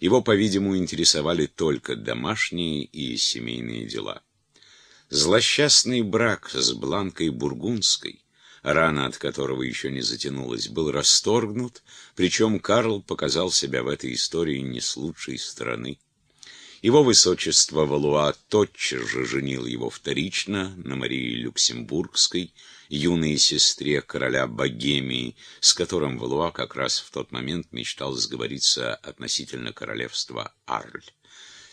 Его, по-видимому, интересовали только домашние и семейные дела. Злосчастный брак с Бланкой Бургундской, рана от которого еще не затянулась, был расторгнут, причем Карл показал себя в этой истории не с лучшей стороны. Его высочество Валуа тотчас же женил его вторично на Марии Люксембургской, юной сестре короля Богемии, с которым Валуа как раз в тот момент мечтал сговориться относительно королевства Арль.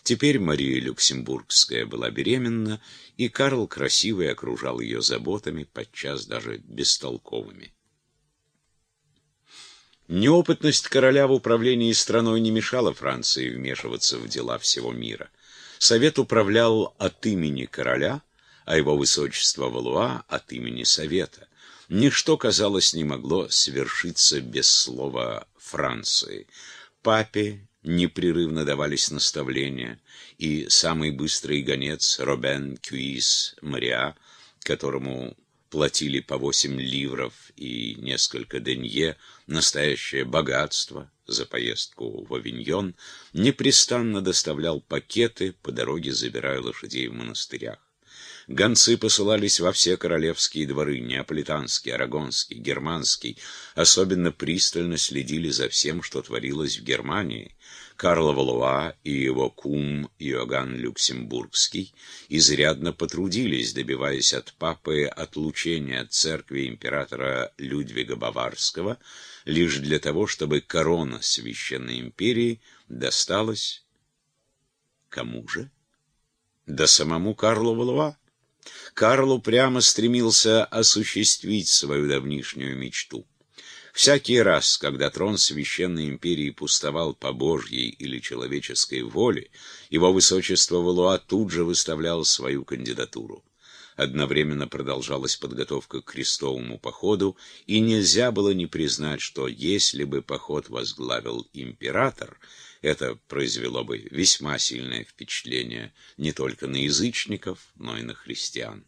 Теперь Мария Люксембургская была беременна, и Карл красивый окружал ее заботами, подчас даже бестолковыми. Неопытность короля в управлении страной не мешала Франции вмешиваться в дела всего мира. Совет управлял от имени короля, а его высочество Валуа от имени Совета. Ничто, казалось, не могло свершиться без слова Франции. Папе непрерывно давались наставления, и самый быстрый гонец Робен Кюис Мариа, которому платили по восемь ливров и несколько денье, настоящее богатство за поездку в Авиньон, непрестанно доставлял пакеты, по дороге забирая лошадей в монастырях. Гонцы посылались во все королевские дворы, неаполитанский, арагонский, германский, особенно пристально следили за всем, что творилось в Германии. Карл Валуа и его кум Иоганн Люксембургский изрядно потрудились, добиваясь от папы отлучения от церкви императора Людвига Баварского, лишь для того, чтобы корона Священной империи досталась кому же? Да самому Карлу Валуа. Карл упрямо стремился осуществить свою давнишнюю мечту. Всякий раз, когда трон Священной Империи пустовал по Божьей или человеческой воле, его высочество Валуа тут же выставлял свою кандидатуру. Одновременно продолжалась подготовка к крестовому походу, и нельзя было не признать, что если бы поход возглавил император, это произвело бы весьма сильное впечатление не только на язычников, но и на христиан.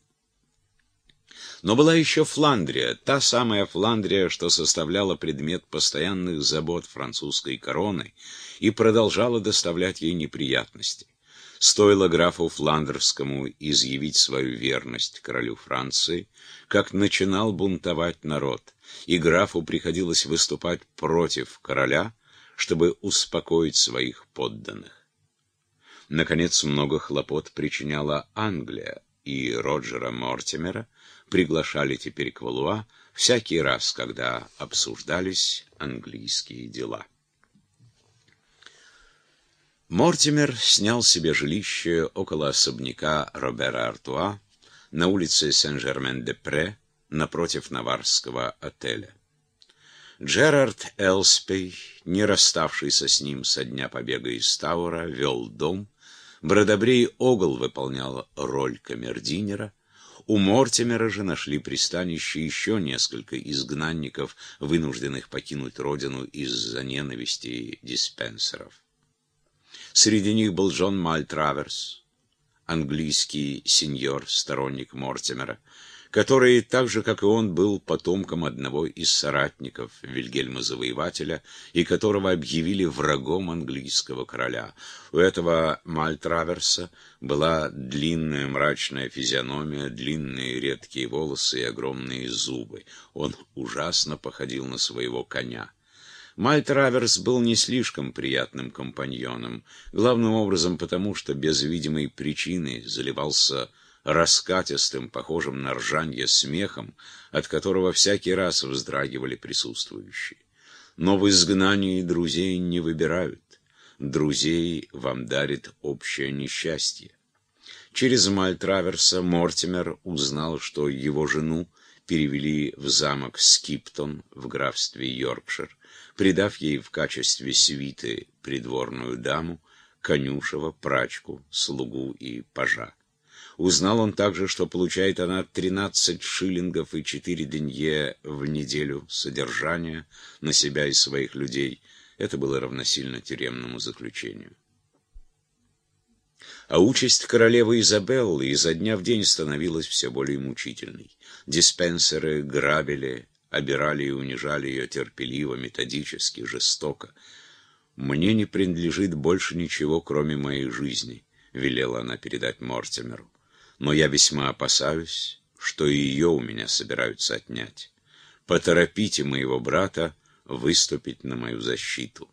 Но была еще Фландрия, та самая Фландрия, что составляла предмет постоянных забот французской короны и продолжала доставлять ей неприятности. Стоило графу Фландерскому изъявить свою верность королю Франции, как начинал бунтовать народ, и графу приходилось выступать против короля, чтобы успокоить своих подданных. Наконец, много хлопот причиняла Англия, и Роджера Мортимера приглашали теперь к Валуа всякий раз, когда обсуждались английские дела. Мортимер снял себе жилище около особняка Робера Артуа на улице Сен-Жермен-де-Пре напротив Наварского отеля. Джерард Элспей, не расставшийся с ним со дня побега из Таура, вел дом. Бродобрей Огл выполнял роль камердинера. У Мортимера же нашли пристанище еще несколько изгнанников, вынужденных покинуть родину из-за ненависти диспенсеров. Среди них был Джон Мальтраверс, английский сеньор, сторонник Мортимера, который, так же как и он, был потомком одного из соратников Вильгельма Завоевателя и которого объявили врагом английского короля. У этого Мальтраверса была длинная мрачная физиономия, длинные редкие волосы и огромные зубы. Он ужасно походил на своего коня. Мальтраверс был не слишком приятным компаньоном, главным образом потому, что без видимой причины заливался раскатистым, похожим на ржанье смехом, от которого всякий раз вздрагивали присутствующие. Но в изгнании друзей не выбирают. Друзей вам дарит общее несчастье. Через Мальтраверса Мортимер узнал, что его жену перевели в замок Скиптон в графстве Йоркшир, придав ей в качестве свиты придворную даму, конюшева, прачку, слугу и пажа. Узнал он также, что получает она 13 шиллингов и 4 денье в неделю содержания на себя и своих людей. Это было равносильно тюремному заключению. А участь королевы Изабеллы изо дня в день становилась все более мучительной. Диспенсеры грабили, обирали и унижали ее терпеливо, методически, жестоко. «Мне не принадлежит больше ничего, кроме моей жизни», — велела она передать Мортимеру. «Но я весьма опасаюсь, что ее у меня собираются отнять. Поторопите моего брата выступить на мою защиту».